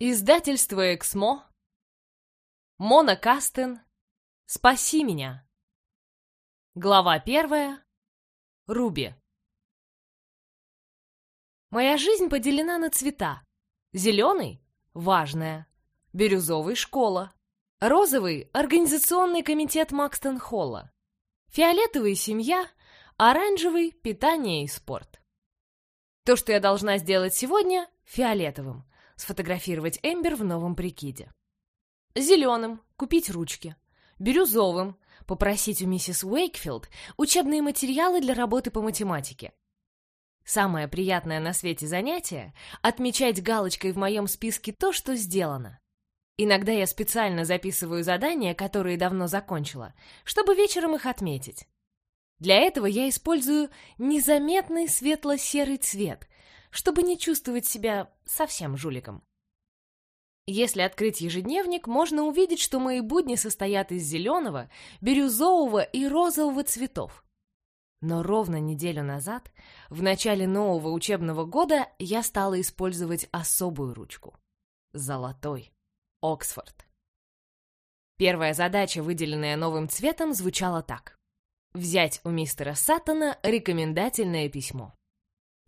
Издательство «Эксмо», Мона Кастен, «Спаси меня». Глава первая. Руби. Моя жизнь поделена на цвета. Зеленый — важная, бирюзовый — школа, розовый — организационный комитет Макстон-Холла, фиолетовый — семья, оранжевый — питание и спорт. То, что я должна сделать сегодня — фиолетовым — сфотографировать Эмбер в новом прикиде. Зеленым — купить ручки. Бирюзовым — попросить у миссис Уэйкфилд учебные материалы для работы по математике. Самое приятное на свете занятие — отмечать галочкой в моем списке то, что сделано. Иногда я специально записываю задания, которые давно закончила, чтобы вечером их отметить. Для этого я использую незаметный светло-серый цвет, чтобы не чувствовать себя совсем жуликом. Если открыть ежедневник, можно увидеть, что мои будни состоят из зеленого, бирюзового и розового цветов. Но ровно неделю назад, в начале нового учебного года, я стала использовать особую ручку. Золотой. Оксфорд. Первая задача, выделенная новым цветом, звучала так. Взять у мистера Саттона рекомендательное письмо.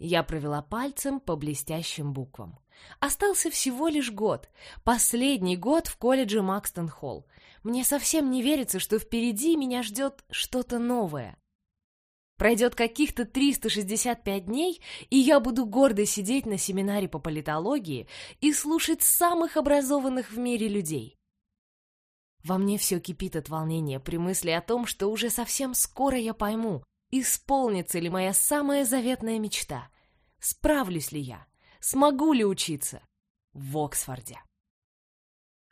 Я провела пальцем по блестящим буквам. Остался всего лишь год. Последний год в колледже Макстон-Холл. Мне совсем не верится, что впереди меня ждет что-то новое. Пройдет каких-то 365 дней, и я буду гордо сидеть на семинаре по политологии и слушать самых образованных в мире людей. Во мне все кипит от волнения при мысли о том, что уже совсем скоро я пойму, Исполнится ли моя самая заветная мечта? Справлюсь ли я? Смогу ли учиться? В Оксфорде.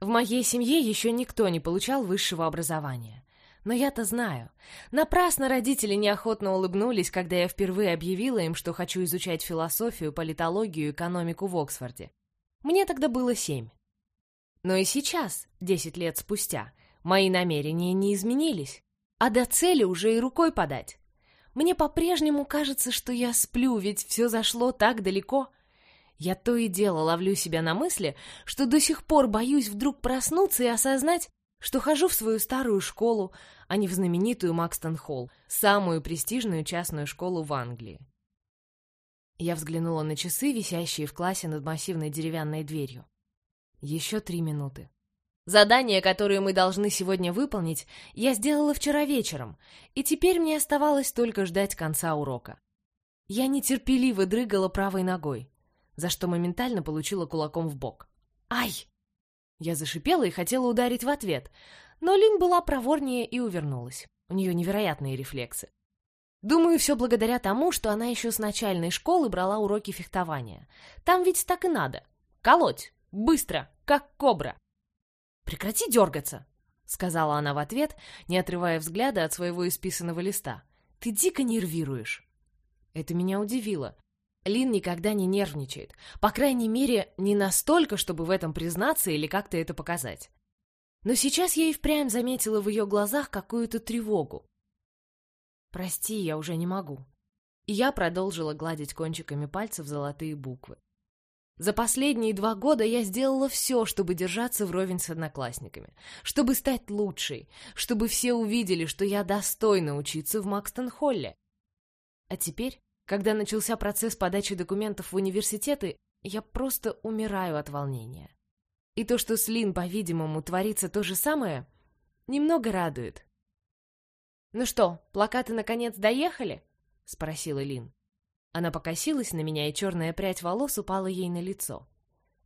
В моей семье еще никто не получал высшего образования. Но я-то знаю. Напрасно родители неохотно улыбнулись, когда я впервые объявила им, что хочу изучать философию, политологию экономику в Оксфорде. Мне тогда было семь. Но и сейчас, десять лет спустя, мои намерения не изменились. А до цели уже и рукой подать. Мне по-прежнему кажется, что я сплю, ведь все зашло так далеко. Я то и дело ловлю себя на мысли, что до сих пор боюсь вдруг проснуться и осознать, что хожу в свою старую школу, а не в знаменитую Макстон-Холл, самую престижную частную школу в Англии. Я взглянула на часы, висящие в классе над массивной деревянной дверью. Еще три минуты. Задания, которые мы должны сегодня выполнить, я сделала вчера вечером, и теперь мне оставалось только ждать конца урока. Я нетерпеливо дрыгала правой ногой, за что моментально получила кулаком в бок. «Ай!» Я зашипела и хотела ударить в ответ, но Лин была проворнее и увернулась. У нее невероятные рефлексы. Думаю, все благодаря тому, что она еще с начальной школы брала уроки фехтования. Там ведь так и надо. Колоть. Быстро. Как кобра. «Прекрати дергаться!» — сказала она в ответ, не отрывая взгляда от своего исписанного листа. «Ты дико нервируешь!» Это меня удивило. Лин никогда не нервничает. По крайней мере, не настолько, чтобы в этом признаться или как-то это показать. Но сейчас я и впрямь заметила в ее глазах какую-то тревогу. «Прости, я уже не могу». И я продолжила гладить кончиками пальцев золотые буквы. За последние два года я сделала все, чтобы держаться вровень с одноклассниками, чтобы стать лучшей, чтобы все увидели, что я достойна учиться в Макстон-Холле. А теперь, когда начался процесс подачи документов в университеты, я просто умираю от волнения. И то, что с Лин, по-видимому, творится то же самое, немного радует. «Ну что, плакаты наконец доехали?» — спросила Лин. Она покосилась на меня, и черная прядь волос упала ей на лицо.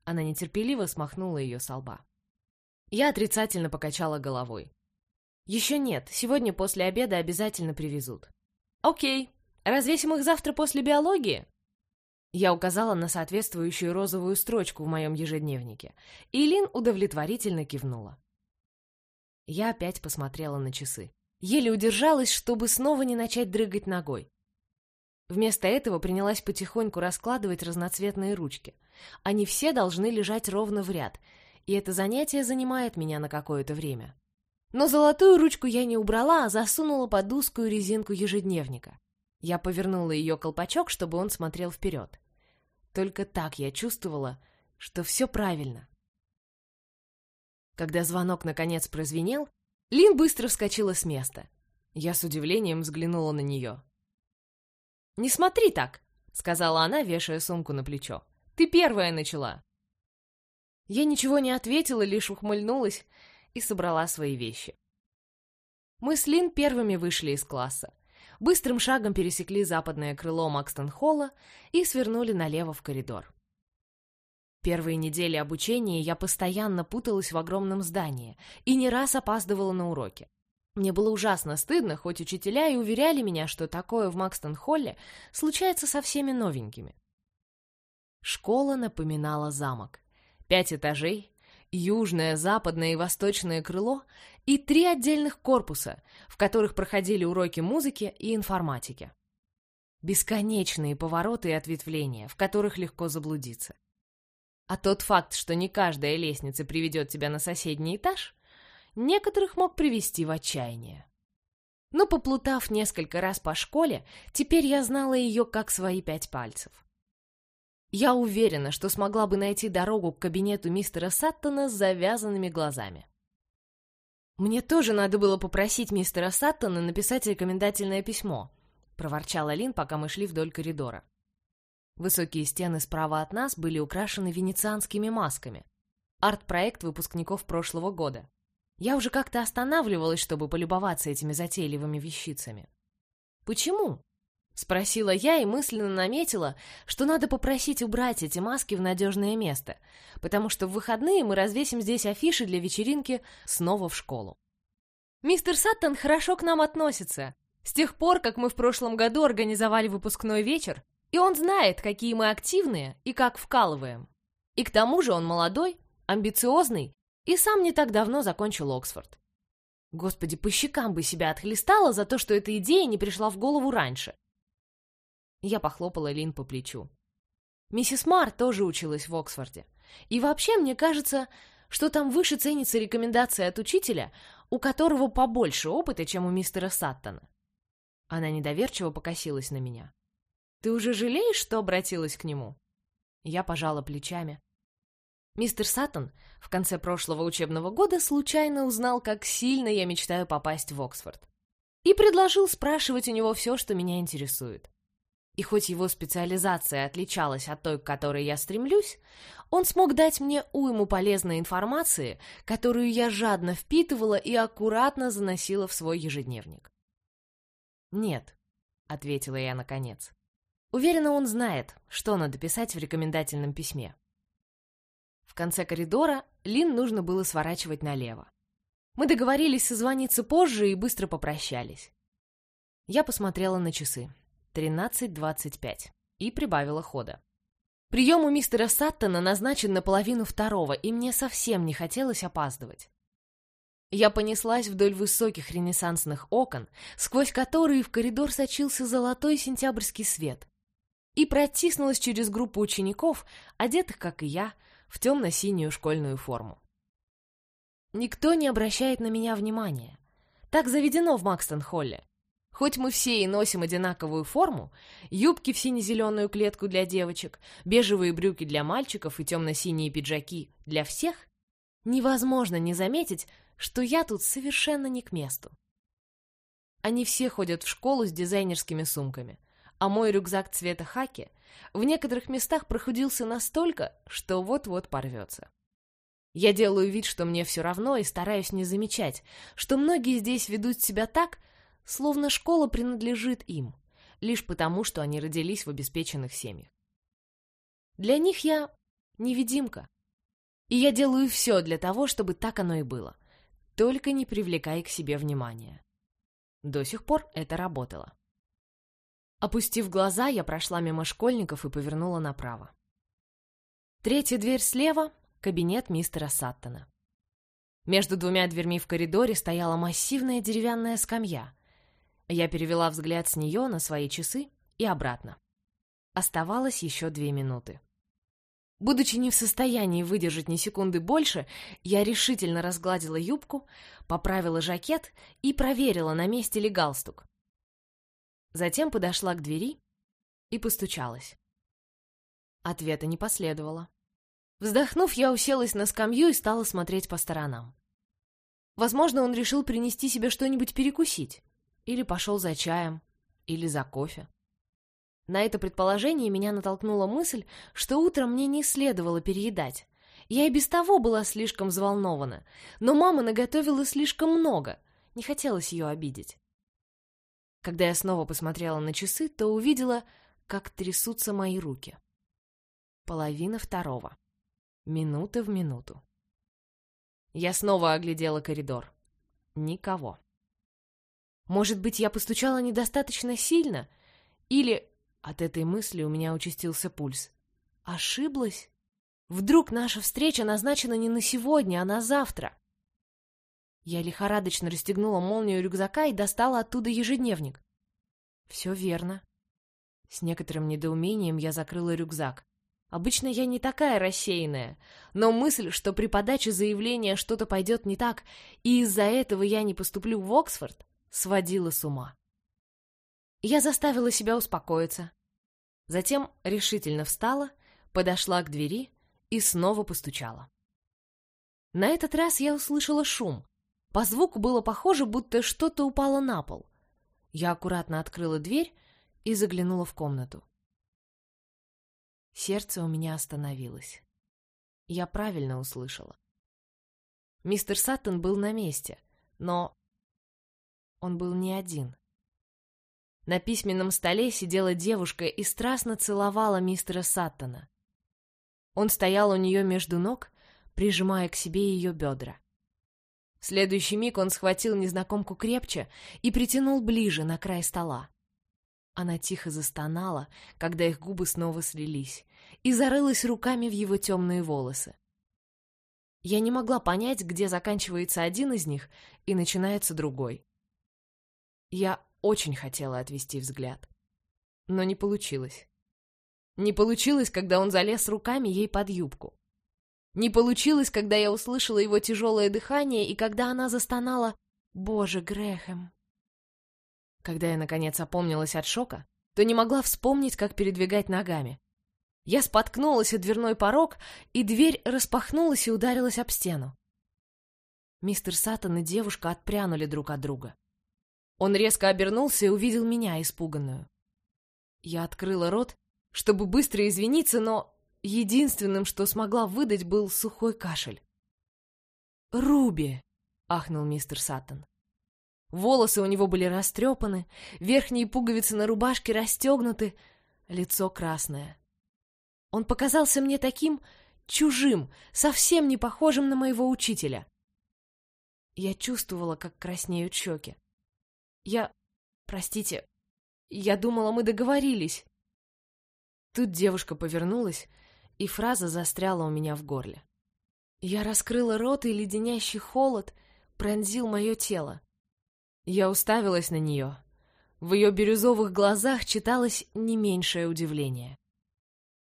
Она нетерпеливо смахнула ее со лба. Я отрицательно покачала головой. «Еще нет, сегодня после обеда обязательно привезут». «Окей, развесим их завтра после биологии?» Я указала на соответствующую розовую строчку в моем ежедневнике, и Лин удовлетворительно кивнула. Я опять посмотрела на часы. Еле удержалась, чтобы снова не начать дрыгать ногой. Вместо этого принялась потихоньку раскладывать разноцветные ручки. Они все должны лежать ровно в ряд, и это занятие занимает меня на какое-то время. Но золотую ручку я не убрала, а засунула под узкую резинку ежедневника. Я повернула ее колпачок, чтобы он смотрел вперед. Только так я чувствовала, что все правильно, Когда звонок наконец прозвенел, Лин быстро вскочила с места. Я с удивлением взглянула на нее. «Не смотри так!» — сказала она, вешая сумку на плечо. «Ты первая начала!» Я ничего не ответила, лишь ухмыльнулась и собрала свои вещи. Мы с Лин первыми вышли из класса. Быстрым шагом пересекли западное крыло Макстон-холла и свернули налево в коридор. Первые недели обучения я постоянно путалась в огромном здании и не раз опаздывала на уроки. Мне было ужасно стыдно, хоть учителя и уверяли меня, что такое в Макстон-холле случается со всеми новенькими. Школа напоминала замок. Пять этажей, южное, западное и восточное крыло и три отдельных корпуса, в которых проходили уроки музыки и информатики. Бесконечные повороты и ответвления, в которых легко заблудиться. А тот факт, что не каждая лестница приведет тебя на соседний этаж, некоторых мог привести в отчаяние. Но поплутав несколько раз по школе, теперь я знала ее как свои пять пальцев. Я уверена, что смогла бы найти дорогу к кабинету мистера Саттона с завязанными глазами. «Мне тоже надо было попросить мистера Саттона написать рекомендательное письмо», — проворчала Лин, пока мы шли вдоль коридора. Высокие стены справа от нас были украшены венецианскими масками. Арт-проект выпускников прошлого года. Я уже как-то останавливалась, чтобы полюбоваться этими затейливыми вещицами. «Почему?» — спросила я и мысленно наметила, что надо попросить убрать эти маски в надежное место, потому что в выходные мы развесим здесь афиши для вечеринки «Снова в школу». «Мистер Саттон хорошо к нам относится. С тех пор, как мы в прошлом году организовали выпускной вечер, и он знает, какие мы активные и как вкалываем. И к тому же он молодой, амбициозный и сам не так давно закончил Оксфорд. Господи, по щекам бы себя отхлестала за то, что эта идея не пришла в голову раньше. Я похлопала Лин по плечу. Миссис Мар тоже училась в Оксфорде. И вообще, мне кажется, что там выше ценится рекомендация от учителя, у которого побольше опыта, чем у мистера Саттона. Она недоверчиво покосилась на меня. Ты уже жалеешь, что обратилась к нему?» Я пожала плечами. Мистер Саттон в конце прошлого учебного года случайно узнал, как сильно я мечтаю попасть в Оксфорд. И предложил спрашивать у него все, что меня интересует. И хоть его специализация отличалась от той, к которой я стремлюсь, он смог дать мне уйму полезной информации, которую я жадно впитывала и аккуратно заносила в свой ежедневник. «Нет», — ответила я наконец. Уверена, он знает, что надо писать в рекомендательном письме. В конце коридора Лин нужно было сворачивать налево. Мы договорились созвониться позже и быстро попрощались. Я посмотрела на часы. 13.25. И прибавила хода. Прием у мистера Саттона назначен на половину второго, и мне совсем не хотелось опаздывать. Я понеслась вдоль высоких ренессансных окон, сквозь которые в коридор сочился золотой сентябрьский свет и протиснулась через группу учеников, одетых, как и я, в темно-синюю школьную форму. Никто не обращает на меня внимания. Так заведено в Макстон-Холле. Хоть мы все и носим одинаковую форму, юбки в сине-зеленую клетку для девочек, бежевые брюки для мальчиков и темно-синие пиджаки для всех, невозможно не заметить, что я тут совершенно не к месту. Они все ходят в школу с дизайнерскими сумками — а мой рюкзак цвета хаки в некоторых местах прохудился настолько, что вот-вот порвется. Я делаю вид, что мне все равно, и стараюсь не замечать, что многие здесь ведут себя так, словно школа принадлежит им, лишь потому, что они родились в обеспеченных семьях. Для них я невидимка. И я делаю все для того, чтобы так оно и было. Только не привлекай к себе внимания. До сих пор это работало. Опустив глаза, я прошла мимо школьников и повернула направо. Третья дверь слева — кабинет мистера Саттона. Между двумя дверьми в коридоре стояла массивная деревянная скамья. Я перевела взгляд с нее на свои часы и обратно. Оставалось еще две минуты. Будучи не в состоянии выдержать ни секунды больше, я решительно разгладила юбку, поправила жакет и проверила, на месте ли галстук. Затем подошла к двери и постучалась. Ответа не последовало. Вздохнув, я уселась на скамью и стала смотреть по сторонам. Возможно, он решил принести себе что-нибудь перекусить. Или пошел за чаем, или за кофе. На это предположение меня натолкнула мысль, что утром мне не следовало переедать. Я и без того была слишком взволнована, но мама наготовила слишком много, не хотелось ее обидеть. Когда я снова посмотрела на часы, то увидела, как трясутся мои руки. Половина второго. Минута в минуту. Я снова оглядела коридор. Никого. Может быть, я постучала недостаточно сильно? Или... От этой мысли у меня участился пульс. Ошиблась? Вдруг наша встреча назначена не на сегодня, а на завтра? Я лихорадочно расстегнула молнию рюкзака и достала оттуда ежедневник. Все верно. С некоторым недоумением я закрыла рюкзак. Обычно я не такая рассеянная, но мысль, что при подаче заявления что-то пойдет не так, и из-за этого я не поступлю в Оксфорд, сводила с ума. Я заставила себя успокоиться. Затем решительно встала, подошла к двери и снова постучала. На этот раз я услышала шум. По звуку было похоже, будто что-то упало на пол. Я аккуратно открыла дверь и заглянула в комнату. Сердце у меня остановилось. Я правильно услышала. Мистер Саттон был на месте, но он был не один. На письменном столе сидела девушка и страстно целовала мистера Саттона. Он стоял у нее между ног, прижимая к себе ее бедра. В следующий миг он схватил незнакомку крепче и притянул ближе на край стола. Она тихо застонала, когда их губы снова слились, и зарылась руками в его темные волосы. Я не могла понять, где заканчивается один из них и начинается другой. Я очень хотела отвести взгляд, но не получилось. Не получилось, когда он залез руками ей под юбку. Не получилось, когда я услышала его тяжелое дыхание и когда она застонала «Боже, Грэхэм!». Когда я, наконец, опомнилась от шока, то не могла вспомнить, как передвигать ногами. Я споткнулась о дверной порог, и дверь распахнулась и ударилась об стену. Мистер Саттон и девушка отпрянули друг от друга. Он резко обернулся и увидел меня, испуганную. Я открыла рот, чтобы быстро извиниться, но единственным, что смогла выдать, был сухой кашель. «Руби!» — ахнул мистер Саттон. Волосы у него были растрепаны, верхние пуговицы на рубашке расстегнуты, лицо красное. Он показался мне таким чужим, совсем не похожим на моего учителя. Я чувствовала, как краснеют щеки. Я... Простите, я думала, мы договорились. Тут девушка повернулась, и фраза застряла у меня в горле. Я раскрыла рот, и леденящий холод пронзил мое тело. Я уставилась на нее. В ее бирюзовых глазах читалось не меньшее удивление.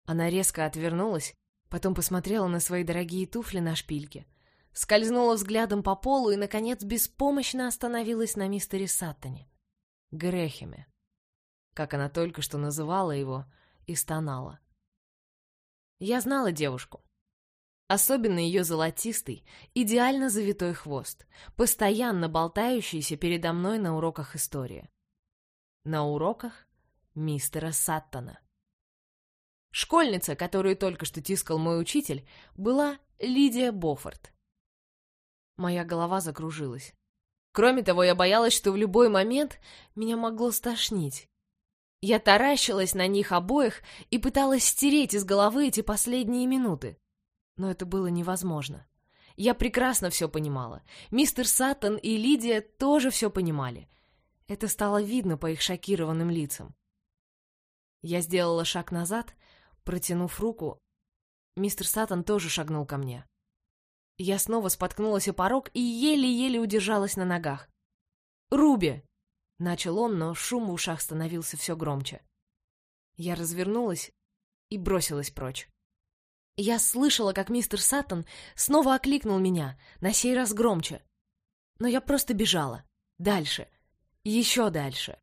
Она резко отвернулась, потом посмотрела на свои дорогие туфли на шпильке, скользнула взглядом по полу и, наконец, беспомощно остановилась на мистере Саттоне. Грехеме. Как она только что называла его и стонала. Я знала девушку. Особенно ее золотистый, идеально завитой хвост, постоянно болтающийся передо мной на уроках истории. На уроках мистера Саттона. Школьница, которую только что тискал мой учитель, была Лидия Боффорд. Моя голова закружилась. Кроме того, я боялась, что в любой момент меня могло стошнить. Я таращилась на них обоих и пыталась стереть из головы эти последние минуты. Но это было невозможно. Я прекрасно все понимала. Мистер Саттон и Лидия тоже все понимали. Это стало видно по их шокированным лицам. Я сделала шаг назад, протянув руку. Мистер Саттон тоже шагнул ко мне. Я снова споткнулась о порог и еле-еле удержалась на ногах. «Руби!» — начал он, но шум в ушах становился все громче. Я развернулась и бросилась прочь. Я слышала, как мистер Саттон снова окликнул меня, на сей раз громче. Но я просто бежала. Дальше. Еще дальше.